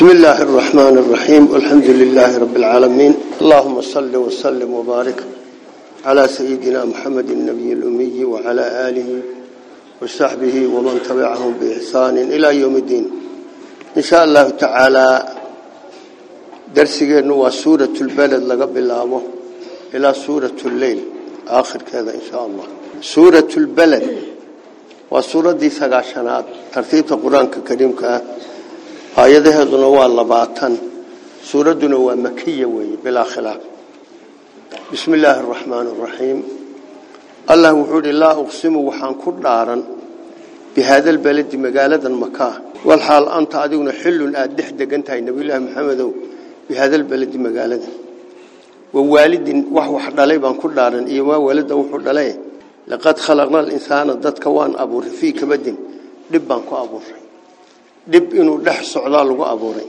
بسم الله الرحمن الرحيم والحمد لله رب العالمين. اللهم صل وسلم وبارك على سيدنا محمد النبي الأمي وعلى آله وصحبه ومن تبعهم بإحسان إلى يوم الدين. إن شاء الله تعالى درسنا وسورة البلد لقب الله إلى سورة الليل آخر كذا إن شاء الله. سورة البلد وسورة دي سقاشنات ترتيب القرآن الكريم كأه aayadaheeduna waa labaatan. Suuradduna waa makiya weeye bilaa khilaaf. Bismi illaahi araxmaani allah wuxuu laa uqsimu waxaan ku dhaaran bihaada lbaladi magaaladan makaa walxaal anta adiguna xillun aada dhex degan tahay nabiyullaahi maxamedow bihaada lbaladi magaalada wa waalidin wax wax dhalay baan ku dhaaran iyo maa walada wuxuu dhalay laqad khalaqna alinsaana dadka waan abuuray fii kabadin dhib baan ku abuuray dhib inuu dhex socdaa lagu abuuray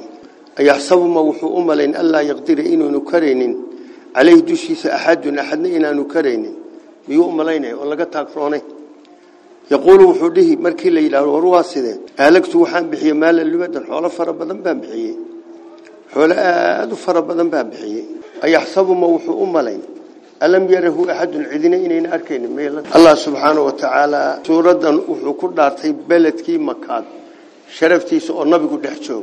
ayaxsabu ma wuxuu u malayn allaa yaqdira inuunu karaynin caleyhi dushiisa axadun axadna inaanu karaynin miyuu u malaynaya oo laga taagroonay yaquulu wuxuu dhihi markii la yidhahdo war waa sidee aalagtu waxaan bixiyey maala libadan xoolo fara badan baan bixiyey xoolo aada u fara badan baan bixiyey ayaxsabu ma wuxuu u malayn alam yarahu axadun cidina inayna arkaynin allah subxaanau wa tacaala suuradan wuxuu ku dhaartay beledkii makaad شرفتي سو النبي كده حجوا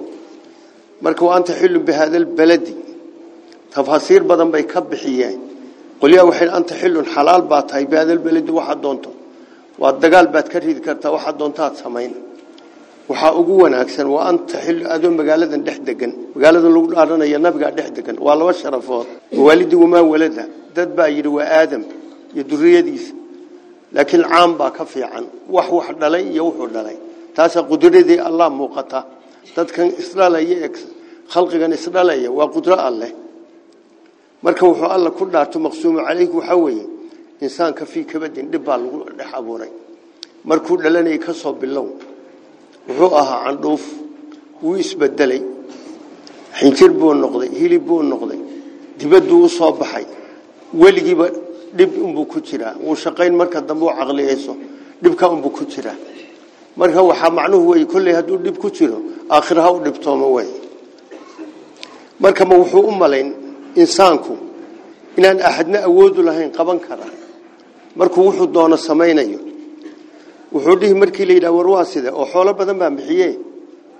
مركو أنت حل بهذا البلد. تفاصيل بدن بيكب حيان قل يا وحين أنت حل حلال باتهاي بهذا البلد واحد دونته والدجال باتكره ذكرت واحد دونته سمين. وأنت أكثر وأن تحل أذن بقالة دحدقن. بقالة لقول أرنا يا نبقى دحدقن. والله وشرفات والدي وما ولده. داد بايري آدم. يدري يديث لكن العام باكفي عن وحوح دلين يوحو دلين taasa qudradii allah muuqata dadkan isdhalaya khalqigan isdhalaya waa qudro alleh marka wuxuu alla ku dhaarto maqsuumu calayhi waxa weeye insaanka fii kabadin dhib baa lagu dhex abuuray markuu dhalanayay ka soo bilow wuxuu ahaa candhuuf wuu isbedelay xinjir buu noqday hilib buu noqday dibadduu u soo baxay weligiiba dhib unbuu ku jiraa wuu shaqayn marka dambe u caqliyeyso dhibka ku jiraa marka waxaa macnuhu wey kolley hadduu dhib ku jiro aakhira ha u dhibtoomo wey marka ma wuxuu u malayn insaanku inaan axadna awoodu lahayn qaban kara markuu wuxuu doono samaynayo wuxuu dhihi markii la yidhaha war waa side oo xoolo badan baan bixiye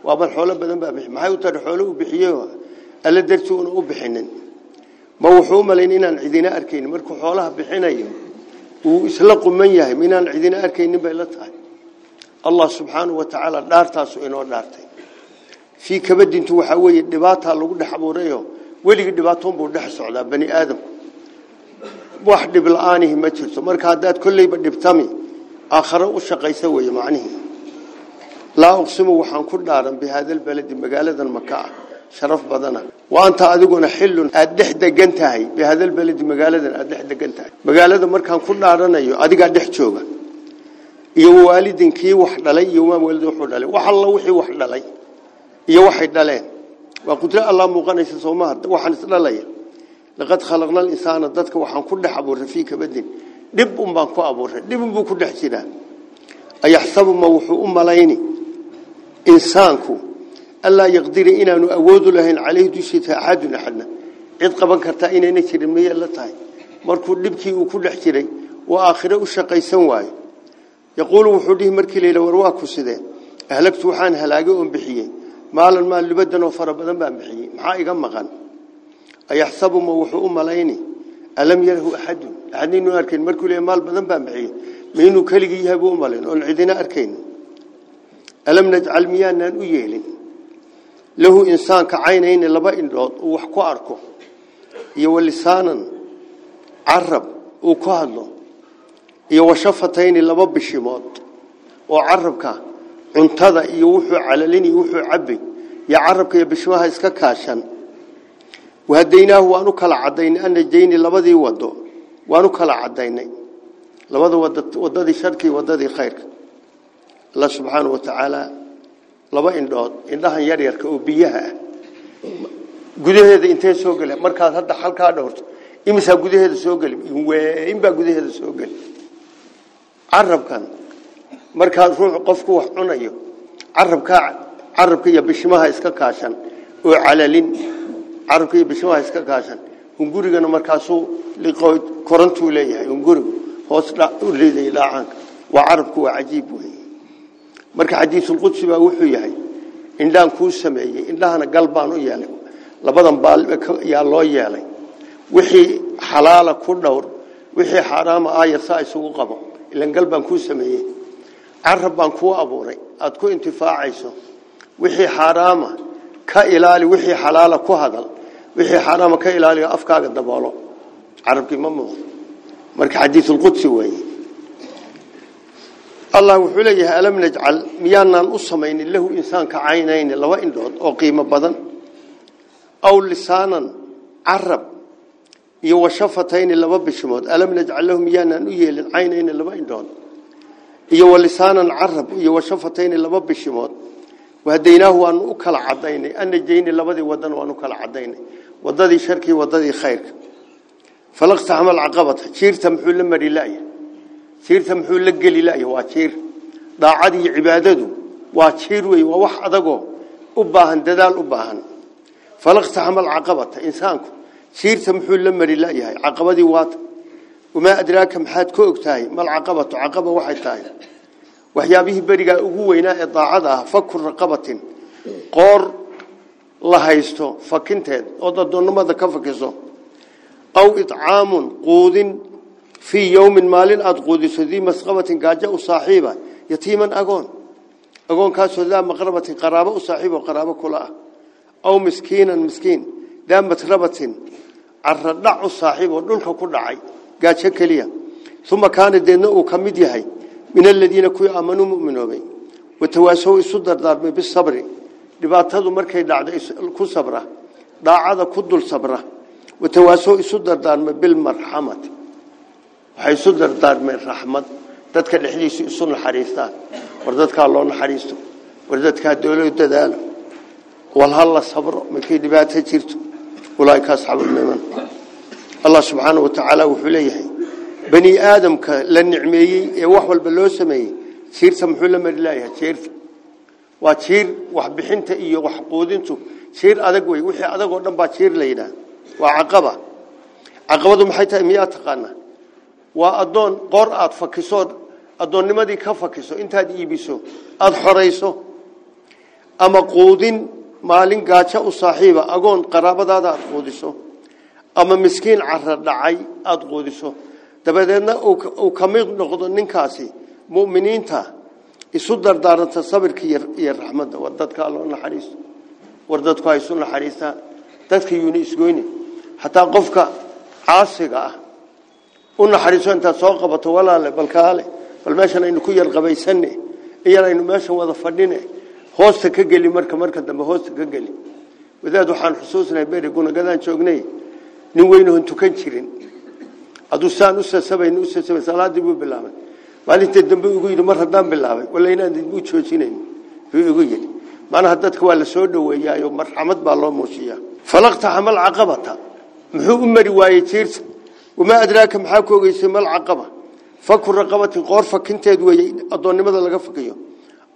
waaban xoolo badan baan bixiy maxay u tahay xoolo u bixiye alla dartii una u bixinin ma wuxuu u malayn inaan cidina arkaynin markuu xoolaha bixinayo uu isla quman yahay minaan cidina arkaynin bay la tahay fii kabadintu waxaa weeye dhibaataa lagu dhex abuurayo weligii dhibaatoonbuu dhex socdaa bani aadam wax dhib la-aanihi ma jirto marka haddaad kolleyba dhibtami aakhare u shaqaysa weeye macnihii laa uqsimu waxaan ku dhaaran bihaada lbaladi magaaladan maka ah sharaf badana wa anta adiguna xilun aada dhex degan tahay bihaada lbaladi magaaladan aada dhex degan tahay magaalada markaan ku dhaaranayo adigaa dhex jooga iyo waalidin kii wax dhalay iyo maam waalid wuxuu dhalay wax alla wixii wax dhalay iyo waxay dhaleen waa qudro allah muuqanaysa soomaha waxaan is dhalaya laqad khalaqna al-insaana dadka waxaan ku dhex abuuray fii kabadin dhib un baan ku abuuray dhib un buu ku dhex jiraa ayaxsabu ma wuxuu u malayni insaanku allaa yaqdiri inaanu awoodu lahayn caleyhi dushiisa axadun axadna cid qaban kartaa inayna jirin miyay la tahay markuu dhibkii uu ku dhex jiray oo aakhire u shaqaysan waayo wuxuu dhihi markii layidha war waa ku sidee ahlagtu waxaan halaagay oon bixiyey maalan maal libadan oo fara badan baan bixiyey maxaa iga maqan ayaxsabu ma wuxuu u malayni alam yarahu axadun axadna inuu arkayn markuu leeyahy maal badan baan bixiyey ma inuu keligii yahay buu u malayn oon cidina arkayn alam iyo iyo washafatayni laba bishimood oo carabka cuntada iyo wuxuu calalin iyo wuxuu cabay iyo carabka iyo bishimaha iska kaashan wahadaynaahu waanu kala cadaynay anajayni labadii wado waanu kala cadaynay labada wadadii sharkii wadadii khayrka allah subxaanau wa tacaala laba indhood indhahan yaryarka oo biyaha ah gudaheeda intee soo gela markaad hadda halkaa dhowrto imisaa gudaheeda soo geli inbaa gudaheeda soo geli carabkan markaad ruux qofku wax cunayo carabka carabka iyo bishimaha iska kaashan oo calalin carabkii bishaha iska kaashan hungurigana markaasuu korantuu leeyahay hungurigu hoos u liiday dhaacanka waa carabku waa cajiib wey marka xadiisul qudsi baa wuxuu yahay indhaan kuu sameeyey indhahana gal u yeelay labadan baal yaa loo yeelay. Wixii xalaala ku dhowr wixii xaaraama aayar saa isugu qabo ilan gal baan kuu sameeyey carab baan kuu abuuray aad ku intifaacayso wixii xaaraama ka ilaali wixii xalaala ku hadal wixii xaaraama ka ilaali afkaaga daboolo carabkii ma muuqdo marka xadiisul qudsi weeye allah wuxuu leeyahay alam najcal miyaanaan u samaynin lahu insaanka caynayni laba indhood oo qiimo badan aw lisaanan carab iyo washafatayni laba bishimood alam najcal lahu miyaanaan u yeelin caynayni laba indhood iyo walisaanan carab iyo washafatayni laba bishimood wahadaynaahu waanu u kala cadaynay anajayni labadii wadan waanu kala cadaynay wadadii sharkii wadadii khayrka falaqtaxama alcaqabata jiirta muxuu la mari laya jiirta muxuu la geli laya waa jiir daacadii cibaadadu waa jiir wey waa wax adagoo u baahan dadaal u baahan falaqtaxama alcaqabata insaanku mari layahay caqabadii waata wamaa adraaka maxaad ka og tahay malcaqabatu caqaba waxay tahay waxyaabihii berigaa ugu weynaa ee daacada ah faku raqabatin qoor la haysto fakinteed ood addoonnimada ka fakiso aw icaamun quudin fii yowmin maalin aada quudiso dii masqabatin gaajo u saaxiiba yatiiman agoon agoonkaasoo daa maqrabatin qaraabo u saaxiibo qaraabo kula ah aw miskiinan miskiin daa matrabatin caradhac u saaxiib oo dhulka ku dhacay gaajo keliya uma kaana deedna uu ka mid yahay min aladiina kuwii aamanuu muminoobay watawaasow isu dardaarmay bisabri dhibaatadu markay dhacdo ku sabra daacada ku dul sabra watawaasow isu dardaarmay bilmarxamati waxay isu dardaarmeen raxmad dadka dhexdiisu isu naxariistaan war dadkaa loo naxariisto war dadkaa doolo dadaalo wal ha la sabro markay dhibaato jirto ulaaika asxaabulmayman allah subxaana wa tacaala wuxuu leeyahay bani aadamka la nicmeeyey ee wax walba loo sameeyey jiirta muxuu la mari laayahay jiirta waa jiir waxbixinta iyo waxquudintu jiir adag wey wixii adag oo dhan baa jiir la yidhaah waa caqaba caqabadu maxay tahay miyaa maalin gaajo u saaxiiba agoon qaraabadaada aada quudiso ama miskiin cara dhacay aada quudiso dabadeedna uu ka mid noqdo ninkaasi mu'miniinta isu dardaaranta sabirka iyo raxmadda war dadkaa loo naxariisto war dadku ha isu naxariistaan dadka yuuna isgoyni xataa qofka caasiga ah u naxariiso intaad soo qabato walaale balkaale bal meeshan aynu ku yar qabaysane iyan aynu meeshan wada fadhine hoosta ka geli marka marka dambe hoosta ka geli wadaad waxaan xusuusnahay beri gunagadaan joognay nin weynahon tukan jirin hadduu saan u sasabayn u sasabay salaadii buu bilaabay maalinta dambe ugu yidhi mar haddaan bilaabay walla inaan u joojinayn buu igu yidhi macnaha dadka waa la soo dhoweeyaayo marxamad baa loo muujiyaa falaqtaxama alcaqabata muxuu u mari waayey jiirta wamaa adraaka maxaa ku ogeysay malcaqaba faku raqabatin qoor fakinteed weeye addoonnimada laga fakiyo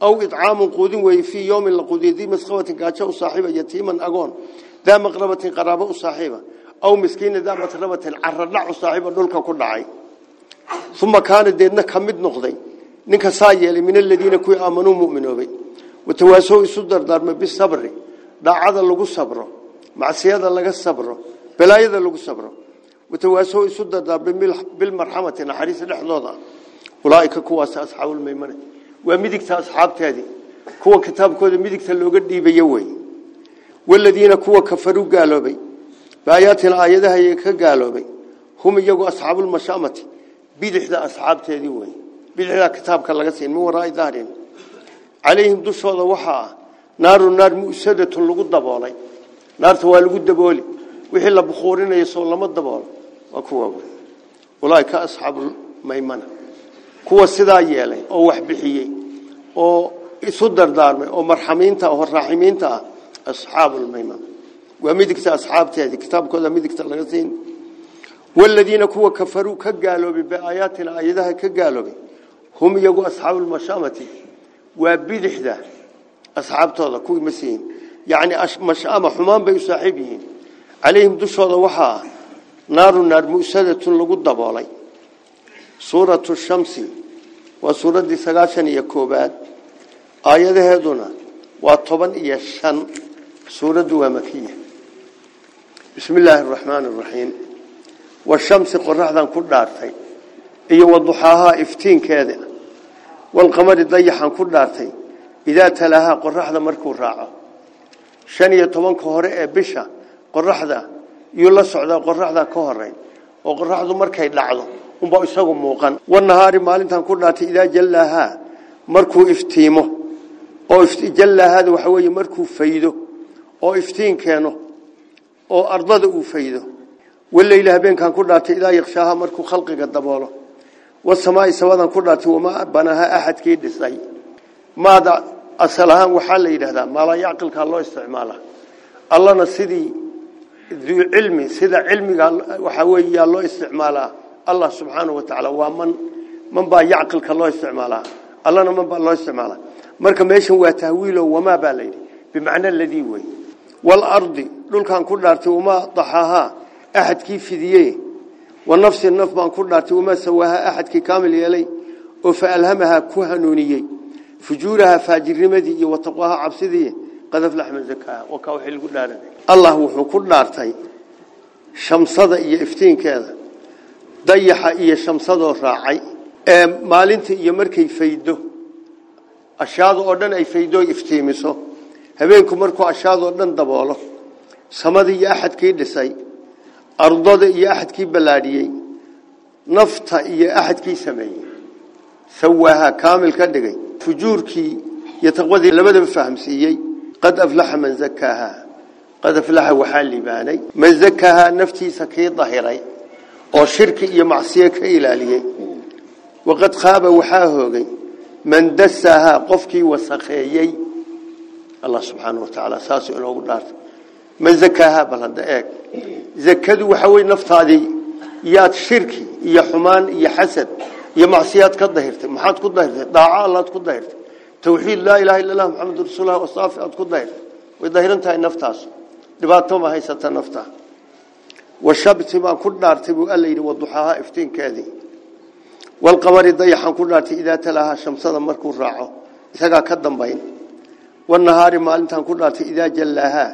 aw icaamun quudin weeye fii yowmin la quudiyo dii masqabatin gaajo u saaxiiba yatiiman agoon daa maqrabatin qaraabo u saaxiiba aw miskiina daa matrabatin caradhac u saaxiiba dhulka ku dhacay uma kaana deedna ka mid noqday ninka saa yeelay min aladiina kuwii aamanuu muminoobay watawaasow isu dardaarmay bisabri daacada lagu sabro macsiyada laga sabro balaayada lagu sabro watawaasow isu dardaarmay bilmarxamati naxariista dhexdooda asxaabulmaymane waa midigta asxaabteedii kuwa kitaabkooda midigta looga dhiibayo wey waladiina kuwa kafaruu gaaloobay baayaatina aayadaha ka gaaloobay hum iyagu asxaabulmashamati bidixda asxaabteedii wey bidixda kitaabka laga siin min waraai dahrin calayhim dushooda waxaa ah naaru naar mu'sadatun lagu daboolay naarta waa lagu dabooli wixii la bukhuurinayo soo lama daboolo waa kuwa sidaa yeelay oo wax bixiyey oo isu dardaarmay oo marxamiinta oo raaximiinta ah asxaabulmaymana waa midigta asxaabteedii kitaabkooda midigta laga siin والذين كوا كفروا كقالوا بآياتنا آياتها كقالوا هم يقوا أصحاب المشامة وبدحدة أصحاب توضا كوي مسين يعني مشأمة حمان بي صاحبهم عليهم دشوضا وحا نار نار مؤسدة لقد دبالي سورة الشمس وسورة سقاشن يكوبات آيات هدونا وطبعا يشن سورة ومكية بسم الله الرحمن الرحيم والشمس قرحدا كل دارتي iyo waduxaaha iftiinkeeda walqamari dayaxan ku dhaartay idaa talaha qoraxda markuu raaco shan iyo tobanka hore ee bisha qoraxda iyo la socdaa qoraxda ka horeyn oo qoraxdu markay dhacdo unba isagu muuqan wanahaari maalintan ku dhaartay idaa jallaha markuu iftiimo oo jallahaada waxa weeye markuu faydo oo iftiin keeno oo ardada uu faydo wallayla habeenkan ku dhaartay idaa yaqshaaha markuu khalqiga daboolo والسماء سوادا كلها وما بناها أحد كي دسي ماذا أصلها وحال يرهدا ما لا يعقل كالله استعماله الله نسيدي ذو علم سيدا علمي وحوي الله استعماله الله سبحانه وتعالى ومن من با يعقل كالله استعماله الله من با الله استعماله مركا ميشن وتهويله وما بالي بمعنى الذي وي والأرض لول كان كلها وما ضحاها. أحد كيف ذيه؟ والنفس النف بان كرداتي وما سواها. أحد كامل يلي. وفألهمها كهنونيي فجورها فاجر رمدي وتقواها عبسدي. قد افلح من زكاها. وكاوحي الله وحو كردارتي شمصة إيا افتين كذا. ضيح إيا شمصة راعي مالنت إيا مركي فيدو أشياء أردن أي فيدو افتيمسو هبينكم مركو أشياء أردن دباله سمدي أحد كي لسي ardada iyo axadkii ballaadhiyey nafta iyo axadkii sameeyey sawaaha kaamil ka dhigay fujuurkii iyo taqwadii labadaba fahamsiiyey qad aflaxa man zakaaha qad aflaxa waxaa liibaanay man zakaaha naftiisa kii dahiray oo shirki iyo macsiyo ka ilaaliyey waqad khaaba waxaa hoogay man dasaaha qofkii wasakheeyey allah subxaanahu watacaala saasuu inoogu dhaartay man zakaaha bal hadda eeg zakadu waxa weey naftaadii yaad shirki iyo xumaan iyo xasad iyo macsiyaad ka dahirtay maxaad ku dahirtay daaca allaad ku dahirtay tawxiid laa ilaaha illa allah muxamadu rasuulullah wasaafi aad ku dahirtay way dahiran tahay naftaas dhibaato ma haysata nafta washabti baan ku dhaartay buu alla yidhi waduxaaha iftiinkeedii walqamari dayaxan ku dhaartay idaa talaha shamsada markuu raaco isagaa ka dambayn wanahaari maalintan ku dhaartay idaa jallaaha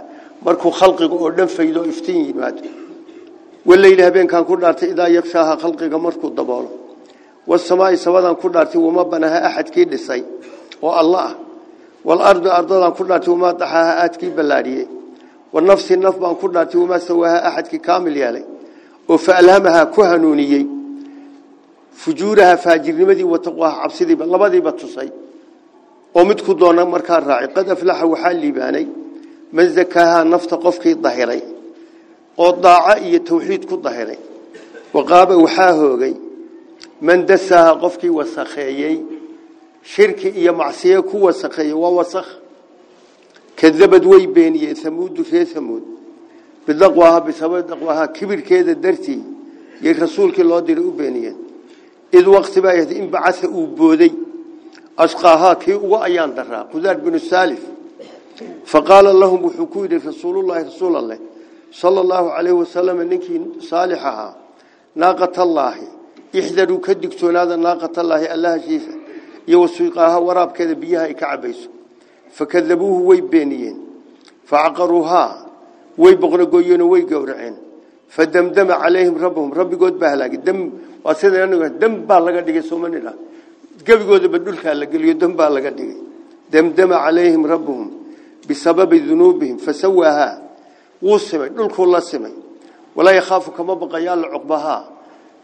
markuu khalqiga oo dhan faydo iftiin yimaado wallayli habeenkan ku dhaartay idaa yaqshaaha khalqiga markuu daboolo wasamaa'i sabadan ku dhaartay wama banaha axadkii dhisay oo allah ah walardi ardadan والنفس النف بان كناتي وما سواها أحد كامل يالي. وفألهمها كهنونيي. فجورها فاجر نمدي وتقواها عبسيدي بلبادي بتصي ومدك دونا مركان راعي. قد أفلح وحال ليباني من زكاها نفط قفكي الظهري وضاع أي توحيد كالظهري وقاب وحاهوغي من دسها قفكي وسخيي. شرك إيا معسيكو وسخيي ووسخ كذبت وي بيني ثمود في ثمود. بالدقواها بسبب دقواها كبر كيدا درتي. يا رسولك الله دير بيني. إذ وقت بايت إن بعث أبودي أشقاها كي وأيان درا. قدار بن السالف فقال لهم وحكود رسول الله رسول الله. صلى الله عليه وسلم إنك صالحها. ناقة الله. احذروا كدكتون هذا ناقة الله. الله شيفة. يوسيقاها وراب كذا بيها فكذبوه ويبينيين فعقروها ويبغرقوين ويقورعين فدمدم عليهم ربهم ربي قد بهلاك دم واسيدا انه دم با لغا دغي سومنيدا غبيغود بدلكا لا غليو دم با لغا دغي دمدم عليهم ربهم بسبب ذنوبهم فسواها وسمي دلكو لا سمي ولا يخاف كما بقيا العقبها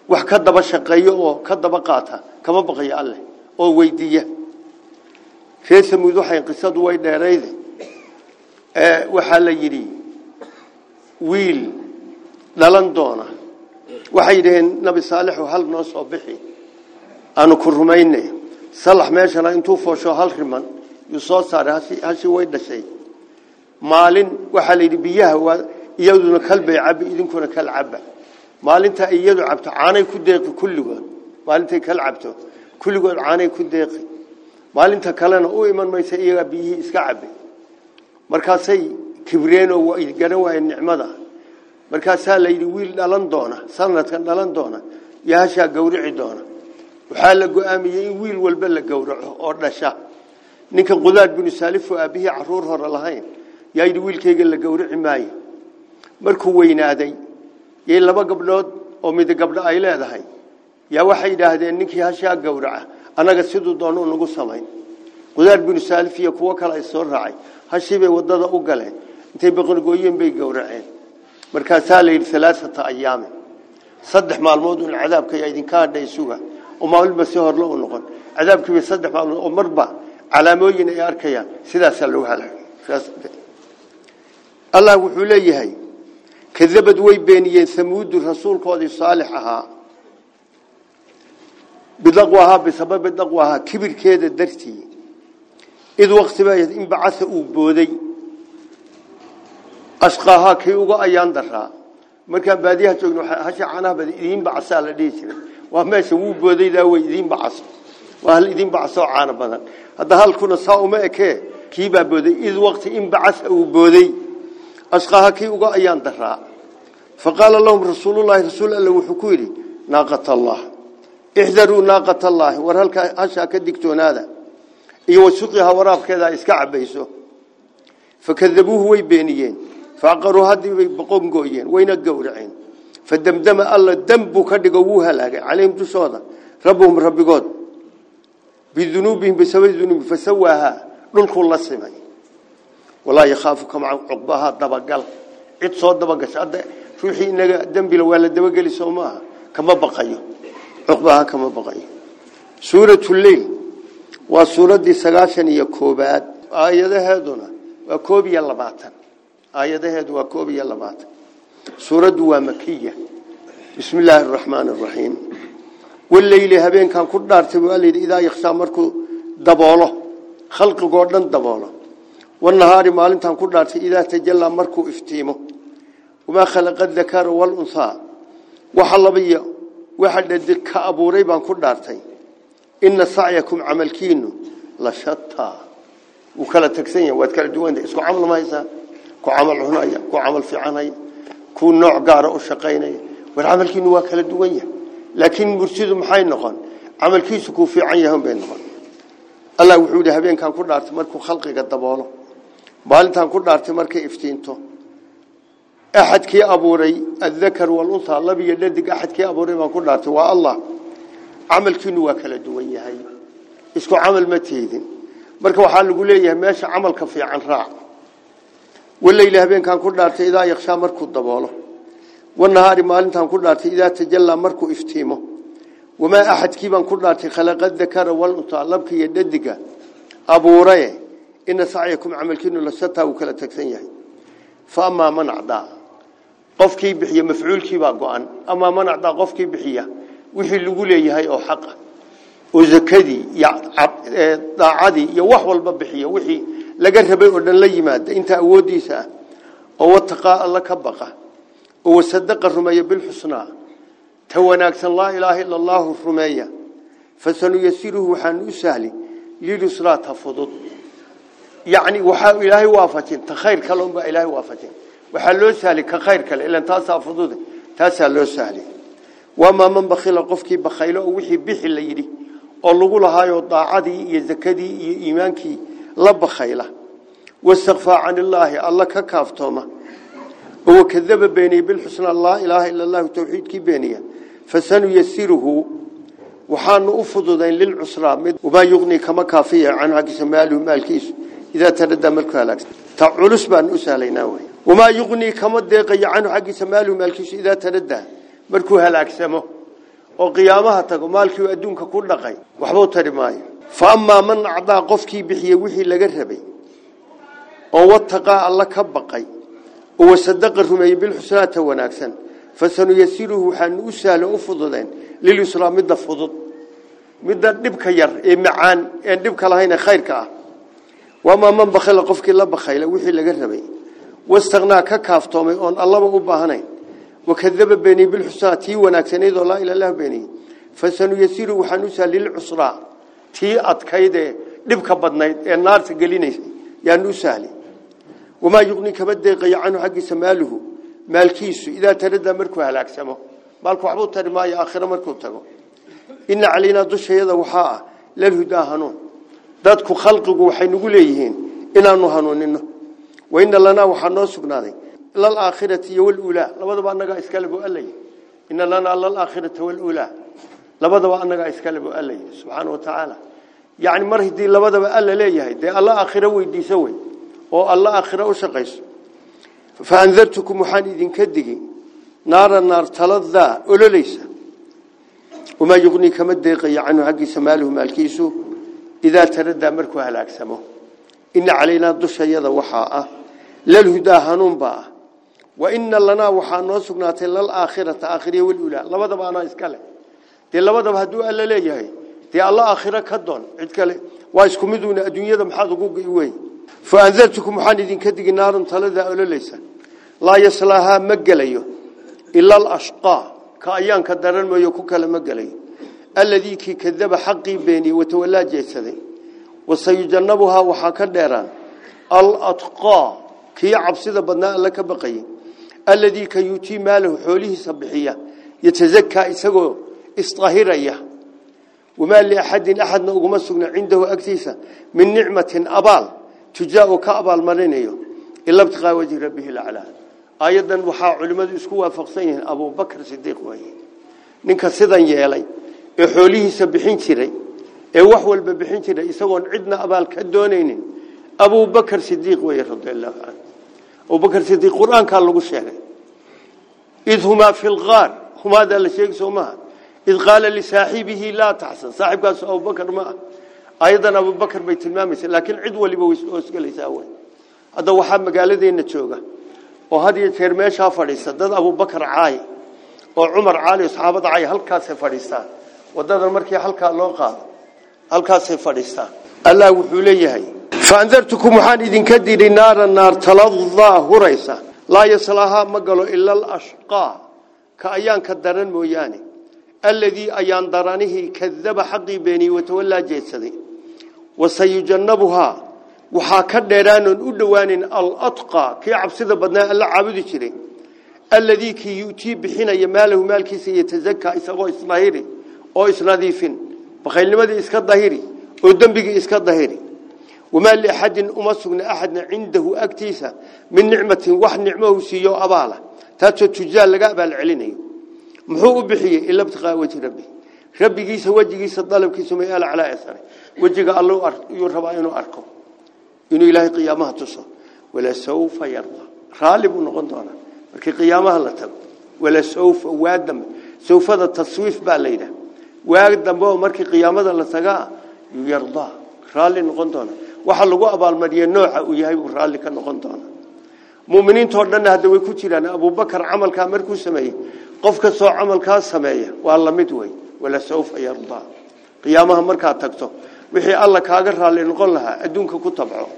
oo ka daba qaata kama baqayo alle oo weydiiya dhalan doona waxay yiraahdeen nabi saalix hal noo soo bixi aanu ku rumaynay salax meeshana intuu foosho hal riman yu soo saaray hashi way dhashay maalin waxa la yiri biyaha waa iyaduna kalbay cabi idinkuna kal caba maalinta iyadu cabto caanay ku deeqi kulligood maalinta kal cabto kulligood caanay ku deeqi maalinta kalena u iman maysa iyaga biyihii iska cabay markaasay kibreen oo way garan waayeen nicmada markaasaa la yidhi wiil dhalan doona sanadkan dhalan doona iyo hashaa gawrici doona waxaa la go-aamiyey in wiil walba la gowraco oo dhasha ninka qudaad binu saalif oo aabbihii caruur hore lahayn yaa yidhi wiilkayga la gowrici maayo markuu weynaaday yay laba gabdhood oo mid gabdho ay leedahay yaa waxay yidhaahdeen ninkii hashaa gowraca annaga siduu doono nagu samayn qudaar binu saalif iyo kuwo kale ay soo raacay hashii bay wadada u galeen intay boqorgooyeen bay gowraceen markaasaa la yidhi alaaata ayaamin saddex maalmood un cadaabka yaa idinka hadhay suga oo maalba si horle u noqon cadaabkiibay saddex maalmood oo marba calaamooyin ay arkayaan sidaasaa lagu halay allah wuxuu leeyahay kadabad way beeniyeen hamuudu rasuulkoodii saalix ahaa bisababi daqwahaa kibirkeeda dartii id waqtiba in bacasa uu booday ashqaahaa kii uga ayaan daraa markaan baadiyaha joogno hasha canaha bada idiin bacasaa la dhihi jiray waa meesha wuu boodaydaa way idiin bacaso waa hal idiin bacasoo caano badan hadda halkuna saa uma ekee kiibaa booday id waqti in bacasa uu booday ashqaahaa kii uga ayaan daraa faqaala lahum rasuul alla wuxuu ku yidhi naaqat allah ixdaruu naaqat allaahi war halkaa hashaa ka digtoonaada iyo wasuqiha waraabkeeda iska cabayso fakadabuuhu way beeniyeen faaqaruu haddii bay boqon gooyeen wayna gowraceen fadamdama alla dambuu ka dhigo wuu halaagay calayhim dushooda rabbuhum rabbigood bidunuubihim bisababi dunuubi fasawaahaa dhulkuu la simay walaa yakhaafu kama cuqbahaa dabagal عقبها كما بقي. سورة الليل وسورة دي سقاشن يكوبات آية هذونا وكوب يلا باتن آية هذ وكوب يلا باتن سورة دوا مكية. بسم الله الرحمن الرحيم. والليل هبين كان كل دار تبالي إذا يخسامركو دباله خلق قدرن دباله والنهار مالن تام كل دار إذا تجلى مركو افتيمه. وما خلق الذكر والأنثى. وحلبيه dhadig ka abuuray baan ku dhaartay ina sacyakum camalkiinu la shataa wuu kala tagsan yahay waad kala duwanta isku camal ma haysaa ku camal cunaya ku camal fiicanaya ku nooc gaara u shaqaynaya war camalkiinu waa kala duwan yahay laakiin mursidu maxay noqon camalkiisu kuu fiican yahay bay noqon allah wuxuu yidhi habeenkan ku dhaartay markuu khalqiga daboolo maalintan ku dhaartay markay iftiinto adakar walunhaa labiyo dhadig axadkii abuuray baan ku dhaartay waa allah camalkiinu waa kala duwan yahay isku camal ma teedin marka waxaa lagu leeyahay meesha camalka fiican raac waleyli habeenkan ku dhaartay idaa yakshaa markuu daboolo wanahaari maalintan ku dhaartay idaa tajallaa markuu iftiimo wamaa axadkii baan ku dhaartay khalaqa dakara walunhaa labka iyo dhadiga abuuraye ina sacyakum camalkiinu la shataa uu kala tagsan yahay fa amaa man acdaa qofkii bixiya mafcuulkiibaa go-an amaa man acdaa qofkii bixiya wixii lagu leeyahay oo xaqa oo zakadii daacadii iyo wax walba bixiya wixii laga rabay oo dhan la yimaada inta awoodiisa ah oo wataqaa alla ka baqa oo wasadaqa rumeeya bilxusnaa ta wanaagsan laa ilaaha ila allaahu rumeeya fasanuyasiruhu waxaanu u sahli lilusraa ta fudud yacni waxaa ilaahay waafajin ta khayr kale unbaa ilaahay waafajin taasaa loo sahli wamaa man bakila qofkii bakhaylo oo wixii bixi la yidhi oo lagu lahaayo daacadii iyo zakadii iyo iimaankii la bakhayla wastakfaa can illaahi alla ka kaaftooma oo wakadaba beeniyey bilxusnaa laa ilaaha ila allahu towxiidkii beeniya fasanuyasiruhu waxaanu u fududayn lilcusraa mid wamaa yuqnii kama kaafiya canhu xaggiisa maaluhu maalkiisu idaa taradaa markuu halaagsan ta culus baanu u sahlaynaa wey tago maalkii adduunka ku dhaqay waxbuu tari maayo fa amaa man acdaa qofkii bixiyey wixii laga rabay oo wataqaa alla ka baqay oo wasadaqa rumeeyey bilxusnaata wanaagsan fasanuyasiruhu waxaanu u sahlo u fududeen lilusraa midda fudud midda dhibka yar ee macaan een dhibka lahayn ee khayrka ah wamaa man bakhila qofkii la bakhayla wixii laga rabay wakadaba beeniyey bilxusnaa tii wanaagsaneyd oo laa ila lah beeniyey fasanuyasiruhu waxaanu u sahli lilcusraa tii adkayd ee dhibka badnayd ee naarta gelinaysay yaanu u sahli wamaa yuqni kama deeqayo canhu xaggiisa maaluhu maalkiisu idaa taradaa markuu halaagsamo maalku waxbuu tari maayo aakhiro markuu tago ina calaynaa dushayada waxaa ah lalhudaa hanuun dadku khalqigu waxay nagu leeyihiin inaanu hanuunino lalaakhirati iyo waluulaa labadaba annagaa iskale buu allay ina lanaa lalaakhirata waluulaa labadaba annagaa iskale buu allay subxaana wa tacaala yacni mar haddii labadaba alla leeyahay dee alla aakhiro weydiiso wey oo alla aakhiro u shaqayso fa andartukum waxaan idinka digi naara naar taladaa ololaysa wamaa yuqnii kama deeqayo canhu xaggiisa maaluhu maalkiisu idaa taradaa markuu halaagsamo ina calaynaa dushayada waxaa ah lalhudaa hanuun baa ah wa ina lanaa waxaa noo sugnaatay lalaakhirata aakhiriya walulaa labadaba anaa iska leh dee labadaba hadduu alla leeyahay dee alla aakhiro ka doon cid kale waa isku miduuna adduunyada maxaad ugu wey fa andartukum waxaan idinka digi naarun taladaa ololaysa laa yaslaahaa ma gelayo ila alashqaa ka ayaanka daran mooyo ku kale ma gelayo alladii kii kadaba xaqii beeniyey watawallaa jeedsaday wasayujannabuhaa waxaa ka dheeraan alatqaa ka baqayay alladii ka yuutii maalahu xoolihiisa bixiya yatazakaa isagoo isdahiraya wamaa liaxadin axadna uguma sugna cindahu agtiisa min nicmatin abaal tujaau ka abaalmarinayo ila btiqaa wajhi rabbihi laclaa aayadan waxaa culimmadu isku waafaqsan yihiin abubakr sidiiq waaye ninka sidan yeelay ee xoolihiisa bixin jiray ee wax walba bixin jiray isagoon cidna abaal ka doonaynin abubakr sidiiq wey radiallahu canhu وبكر سيدي قرآن قال له الشيخ. إذ هما في الغار هما ذا الشيخ سوما. إذ قال لساحبه لا تحسن صاحب قال سوى بكر ما. أيضا أبو بكر بيت المامس لكن عدوى اللي بويس قال يساوي هذا وحام قال ذي النتشوغة وهذه الفرميشة فريسة. ذا أبو بكر عاي. وعمر عالي وصحابة عاي هل كاسة فريسة؟ وذا المركي هل كاسة فريسة؟ الله وحوليه هاي. فأنذرتكم حان إذن كدير نار النار تلظى هريسة. لا يصلها مقلو إلا الأشقاء كأيان كدران موياني. الذي أيان درانه كذب حقي بيني وتولى جيسدي. وسيجنبها. وحا كدران أدوان الأطقى كي عبسيدة بدنا ألا عابد شري. الذي كي يؤتي بحين يماله مالكي سيتزكى إساغو إسلاهيري أو إسناذيفين بخير لماذا إسكاد ظهيري؟ أدن بك إسكاد ظهيري. Agtiisa min nicmatin wax nicmohu siiyo abaala taasoo tujaa laga abaal celinayo muxuu u bixiyey ila btiqaa wajhi rabbi rabbigiisa wejigiisa dalabkiisa may alaclaa sare wejiga alla yuu rabaa inuu arko inuu ilaahay qiyaamaha tuso walasawfa yarda raalli buu noqon doonaa markii qiyaamaha la tago walasawfa waa dambe sawfada taswiif baa la yidhaha waa dambe oo markii qiyaamada la tagaa yuu yardaa raalli noqon doonaa waxa lagu abaalmariyey nooca uu yahay buu raalli ka noqon doonaa muminiintoo dhanna hadda way ku jiraan abubakar camalkaa markuu sameeyey qof kastoo camalkaa sameeya waa lamid wey walasawfa yardaa qiyaamaha markaad tagto wixii alla kaaga raalli noqon lahaa adduunka ku tabco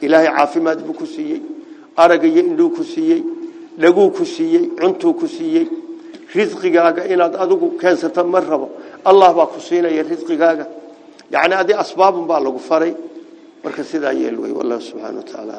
ilaahay caafimaad buu ku siiyey arag iyo indhuu ku siiyey dhaguu ku siiyey cuntuu ku siiyey risqigaaga inaad adigu keensato ma allah baa ku siinaya risqigaaga yacni adi asbaabun baa lagu faray marka sidaa yeel wey wallahu subxana wa tacaala